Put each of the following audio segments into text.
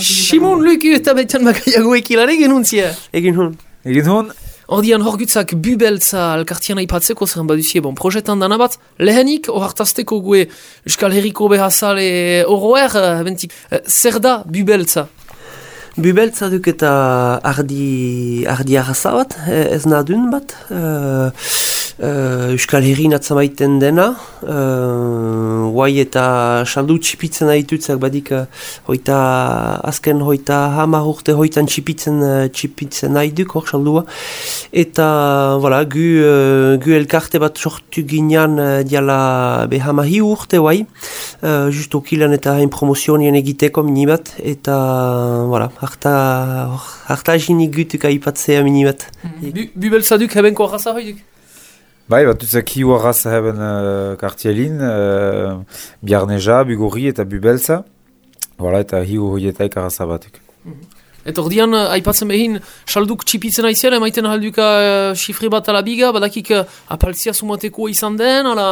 Simon Luku eta baitan bakaiago ekilan egin huntzia. Egin hun. Egin hon, Ordian hor gutzak bubeltza alkartian aipatzeko zer baduzie bon projetan dana bat. Lehenik hartazteko gue Euskal Herriko behazale oroer, eh, bentik, eh, zer da bubeltza? Bubeltza duk eta ardi, ardi arraza bat, eh, ez nadun bat. Uh, uh, Euskal Herri natzamaiten dena. Uh, Guai eta saldu txipitzen ahitutzak badik uh, hoita, azken hoita hamar urte hoitan txipitzen, uh, txipitzen ahiduk hor saldua. Eta, voilà, gu, uh, gu elkarte bat sortu ginean uh, diala behamahi urte guai. Uh, just okilan eta hain promozionien egiteko mini bat. Eta, voilà, harta, harta jinik gutuk aipatzea mini bat. Bu- Bubeltza duk hebenko arraza hoiduk? Bai, bat duzak hiu arraza hebben uh, kartielin, uh, biarneja, bugorri eta bubeltza. Voilà, eta hiu hoietaik arraza batuk. Eta ordian eh, aipatzen behin salduk txipitzen aizela, emaiten halduka uh, xifre bat ala biga, badakik uh, apaltzia sumateko izan den, ala...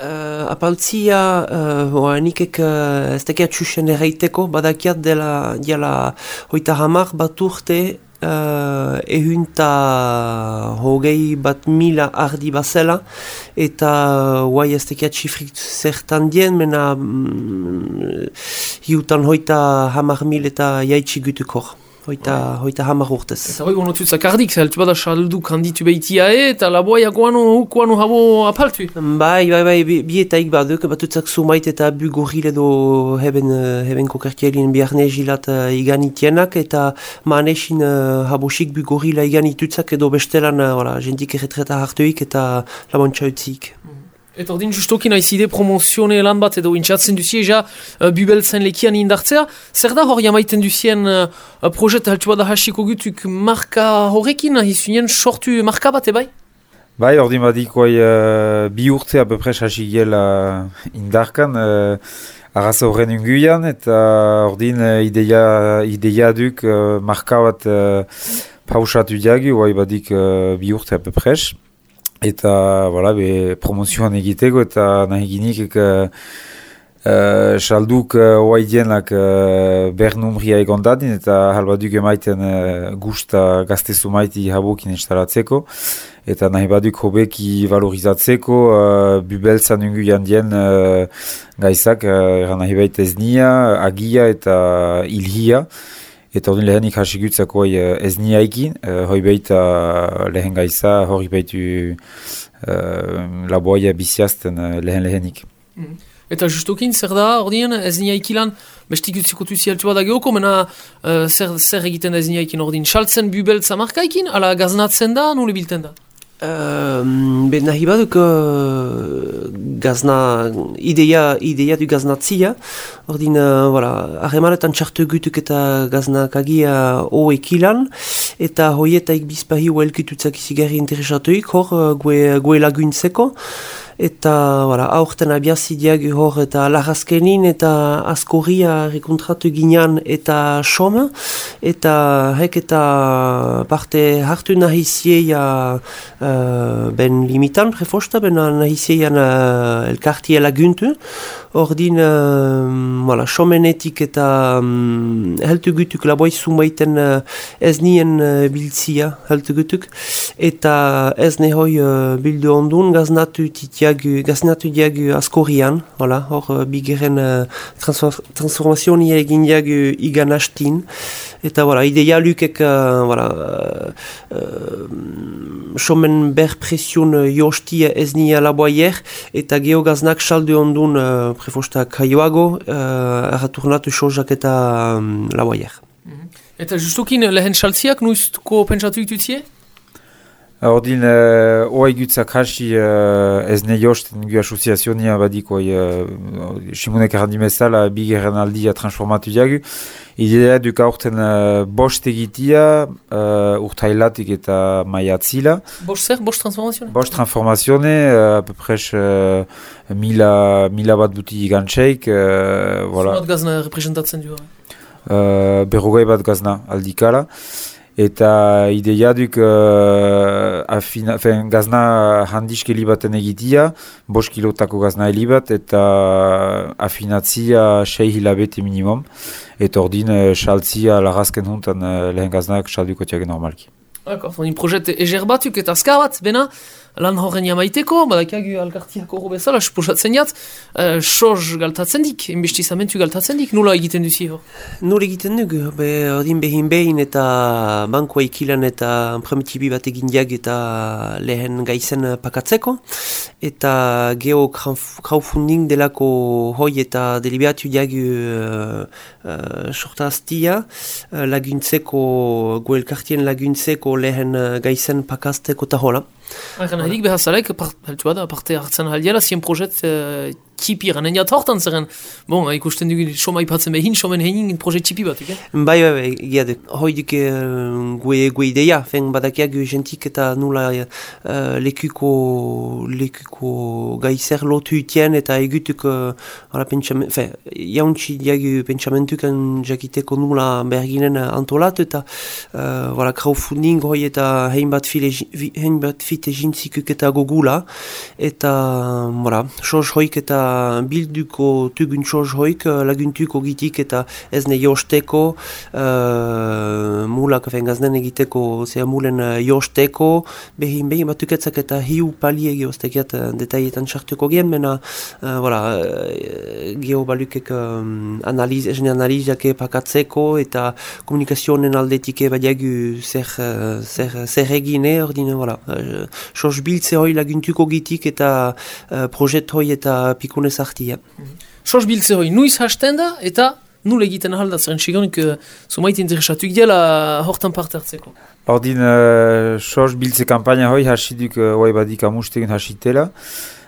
Uh, apaltzia, uh, oa, nikek uh, ez tekiat txusen erraiteko, badakiat dela, diala hoita hamar bat urte uh, ehunta hogei bat mila ardi bazela, eta guai ez tekiat txifrik zertan dien, mena mm, hiutan hoita hamar mil eta jaitsi gutukor. Hoita, hoita hamar urtez. Eta hoi gonotutza kardik, zeltu bada salduk handitu behitia e, eta laboia guano, guano habo apaltu. Bai, bai, bai, bi- bietaik baduk, batutzak sumait eta bugoril edo heben, uh, heben kokerkielin biarne jilat uh, iganitienak eta manesin uh, habosik bugorila iganitutzak edo bestelan, uh, voilà, jentik erretreta hartuik eta labontxa utzik. Eta ordin justokin aizide promozione lan bat edo intxatzen duzie ja uh, bubeltzen lekian indartzea. Zer da hor jamaiten duzien uh, projet haltu bada hasiko gutuk marka horrekin, izunien sortu marka bat ebai? Bai, ordin badikoai uh, bi urte apepres hasi gela indarkan, uh, arraza horren unguian, eta ordin uh, ideia, ideia duk uh, marka bat uh, pausatu diagu, bai badik uh, bi urte apepres. Eta, voilà, be, promozioan egiteko, eta nahi ginik uh, uh, salduk uh, oaidienak uh, ber numria egondadin, eta halbaduk emaiten uh, gusta gaztezu maiti habokin instalatzeko eta nahi baduk hobeki valorizatzeko uh, bubeltzan ungu jandien uh, gaizak, uh, nahi baita eznia, agia eta ilhia. Eta ordin lehenik hasigutzako uh, eznia ekin, uh, hoi baita lehen gaiza, hori baitu uh, laboia biziazten uh, lehen lehenik. Eta justokin zer da ordien ez nia ikilan bestik utziko tuzi altu bada geoko, mena uh, zer, zer egiten ez nia ikin ordin. Saltzen bubeltza markaikin, ala gaznatzen da, nule bilten da? Um, be nahi baduk uh, gazna, ideia, ideia du gaznatzia, ordin, uh, voilà, harremanetan txartu gutuk eta gaznak agia ho ekilan, eta hoietaik bizpahi huelkitutzak izigarri interesatuik, hor uh, gue, gue laguntzeko, eta voilà, aurten abiazidiak hor eta larrazkenin eta askorria rekontratu ginean eta som, eta hek eta parte hartu nahi zieia uh, ben limitan prefosta, ben nahi zeian uh, elkartie laguntu, Ordin, uh, voilà, somenetik eta um, heltu gutuk laboi zumaiten uh, ez nien uh, biltzia heltu gutuk. Eta ez nehoi uh, bildu ondun gaznatu titiagu, gaznatu diagu askorian, voilà, hor uh, bigeren uh, transfor transformazionia egin diagu igan hastin. Eta voilà, ideia lukek uh, voilà, uh, somen ber presion uh, jostia ez nia laboier eta geogaznak saldu ondun uh, prefosta kaioago uh, erraturnatu sozak eta um, laboier. Eta justokin lehen saltziak nuiztuko pentsatu dituzie? Ordin, uh, oai gutzak hasi uh, ez ne josten gu asoziazionia badiko uh, Simonek errandimezala bigeren aldia transformatu diagu. Idea duk aurten uh, bost egitia uh, urtailatik eta maiatzila. Bost zer, bost transformazione? Bost transformazione, uh, apepres uh, mila, mila bat buti gantxeik, uh, voilà. Zunat gazna representatzen du. uh, berrogei bat gazna aldikala. Eta ideia duk uh, afina, fen, gazna handiske baten egitia, bos kilotako gazna helibat, eta afinatzia sei hilabete minimum, eta ordin uh, saltzia lagazken huntan uh, lehen gaznak salduko tiagen normalki. D'accord, on projet eger batuk eta azkar bat, bena, lan horren jamaiteko, badakagu alkartiako hori bezala, suposatzen jat, uh, soz galtatzen dik, investizamentu galtatzen dik, nula egiten duzi hor? Nula egiten duk, be, odin behin behin eta bankoa ikilan eta prometibi bat egin diag eta lehen gaizen pakatzeko, eta geho crowdfunding delako hoi eta deliberatu diag uh, uh, sortaztia, uh, laguntzeko, goelkartien laguntzeko lehen gaizen pakazteko eta hola. Hagan hadik behazalek, parte hartzen haldiala, zien projet uh, tipi garen jat hortan zeren. Bon, ikusten dugu, soma ipatzen behin, somen heinin projet tipi bat, ike? Bai, bai, bai, gia duk. Hoi duk uh, gue, gue ideia, fen badakiak jentik eta nula uh, lekuko, lekuko gaizer lotu itien eta egutuk, uh, hala pentsamen, fe, jauntzi diagu pentsamentukan jakiteko nula berginen antolat eta uh, voilà, crowdfunding hoi eta hein bat file, hein bat fit egin zikuk eta gogula eta, voilà, soz hoik eta bilduko tugun soz hoik uh, laguntuko gitik eta ez ne josteko uh, mulak fen gaznen egiteko zea mulen uh, josteko behin behin batuketzak eta hiu pali egi ostekiat uh, detaietan sartuko gen mena uh, voilà, geho balukek um, analiz, esne analizake pakatzeko eta komunikazionen aldetike badiagu zer, zer, zer egine ordine voilà, uh, soz biltze hoi laguntuko gitik eta uh, projet hoi eta piko sekunde zarti, ja. Sos biltze hoi, nuiz hasten da, eta nule egiten ahal da, zeren sigonik, zumait interesatu ikdela hortan parte hartzeko. Ordin, uh, sos biltze kampaina hoi hasiduk, uh, hoi badik amustegen hasitela.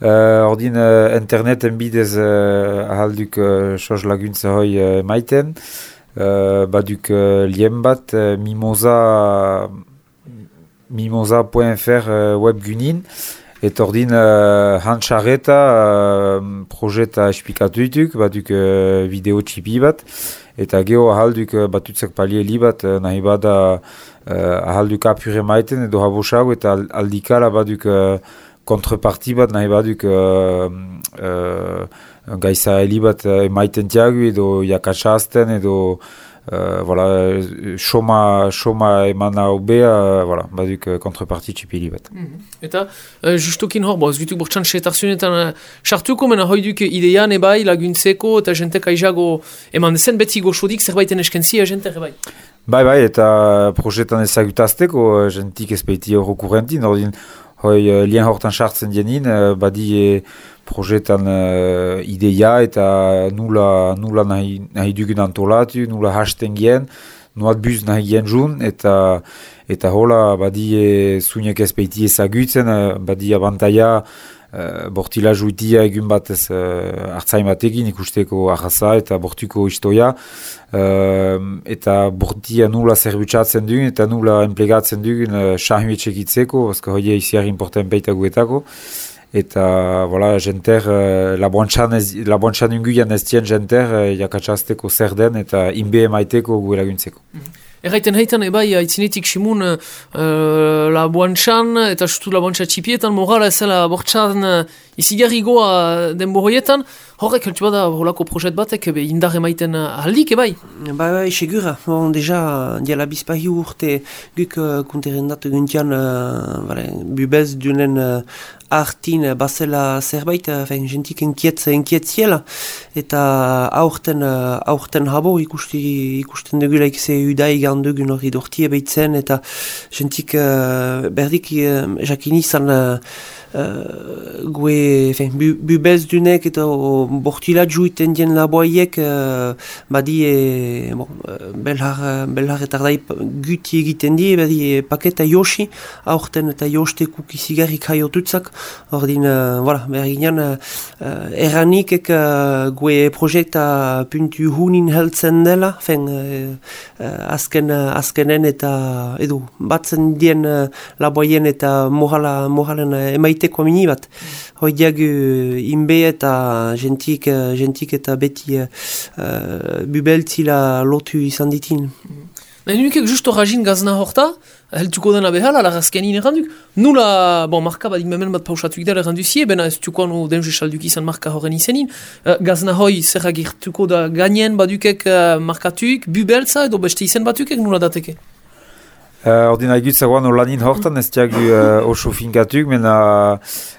Uh, ordin, uh, interneten bidez uh, ahalduk uh, sos laguntze hoi uh, maiten. Uh, baduk uh, lien bat, uh, mimosa, mimosa.fr uh, webgunin. Et ordin uh, hantxarreta uh, projeta espikatu dituk, batuk uh, video txipi bat, eta geho ahalduk uh, batutzak palie li bat, uh, nahi bada uh, ahalduk apure maiten edo habosago, eta aldikala baduk uh, kontreparti bat nahi baduk uh, uh, gaisa heli bat uh, maiten tiagu edo jakatsazten edo voilà, soma, soma emana obea, voilà, baduk uh, kontreparti txipili bat. Mm -hmm. Eta, uh, justokin hor, bo, ez dutuk bortxan setarzionetan uh, sartuko, mena hoi duk idean ebai laguntzeko eta jentek aizago eman dezen beti goxodik zerbaiten eskentzia jentek ebai. Bai, bai, eta projetan ezagutazteko, jentik ezpeiti hor okurentin, ordin, hoi uh, lien hortan sartzen dienin, uh, badi projetan uh, ideia eta nula, nula nahi, nahi dugun antolatu, nula hasten gien, nuat buz nahi gien jun, eta, eta hola badie zuinek ezpeiti ezagutzen, uh, badie abantaia uh, bortila juitia egun batez uh, hartzain batekin ikusteko ahasa eta bortuko istoia, uh, eta bortia nula zerbutsatzen dugun eta nula enplegatzen dugun uh, sahimetxekitzeko, bazka hoi iziar importen guetako, eta voilà, jenter, uh, laboantxan unguian ez dien jenter, uh, jakatsazteko zer den eta inbe emaiteko gu laguntzeko. Mm -hmm. Erraiten heitan, ebai, haitzinetik simun uh, laboantxan eta sustu laboantxa txipietan, morala ezela bortxan uh, izigarri goa denboroietan, horrek heltu bada horlako projet batek ebe indar emaiten aldik, ebai? Ba, bai, segura. Bon, deja, diala bizpahi urte guk uh, kunterendat guntian uh, bubez dunen uh, artin eh, bazela zerbait, eh, fein, jentik enkiet, enkiet ziela, eta aurten, eh, aurten habo ikusti, ikusten dugulaik ze udai gandugun hori dortie behitzen, eta jentik uh, berdik uh, jakin izan uh, gue, fin, bu, bubez dunek eta bortila juiten dien laboaiek uh, badi e, bon, belhar, belhar eta ardai guti egiten die, badi e, paketa josi, aurten eta joste kukisigarrik haiotutzak, ordin, uh, voilà, berginean uh, erranik ek uh, gue projekta puntu hunin heltzen dela, fin, uh, azken, uh, azkenen eta edo, batzen dien uh, laboaien eta morala, moralen uh, emaite egiteko mini bat. Mm. Hoi diagu inbe eta gentik, gentik eta beti uh, bubeltzila lotu izan ditin. Mm. Nahi nukek justo rajin gazna horta, heltuko dena behala, la razkenin erranduk. Nula, bon, marka badik memen bat pausatuik dara erranduzie, bena ez tuko anu denje salduk izan marka horren izenin. Uh, gazna hoi zer agirtuko da gainen badukek uh, markatuik, bubeltza edo beste izen batukek nula dateke. Uh, Ordin haigut zegoan lanin hortan ez diagu uh, oso finkatuk, mena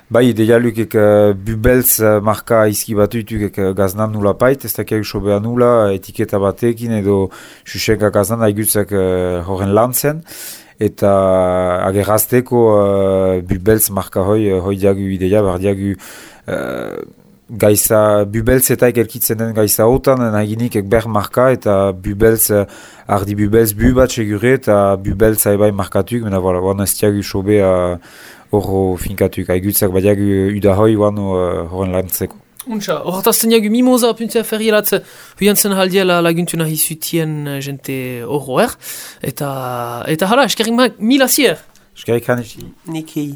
bai idealukek uh, bubeltz uh, marka izki batutuk uh, gaznan nula pait, ez dakiagu sobea nula etiketa batekin edo suseka gaznan haigutzak uh, horren lan zen. Eta agerrazteko uh, bubeltz marka hoi, uh, hoi diagu ideia, bar diagu uh, Gaiza bubelz eta ekelkitzen den gaiza otan, nahiginik ek ber marka eta bubelz, eh, ardi bubelz bu bat segure eta bubelz haibai markatuk, mena voilà, wan ez tiagu sobe horro finkatuk, haigutzak badiagu udahoi wan horren lantzeko. Untsa, horretazten jagu mimoza puntia ferrielatze huiantzen haldiela laguntu nahi zutien eh, jente horro er. Eta, eta hala, eskerrik mila zier. Eskerrik hanesi. Niki.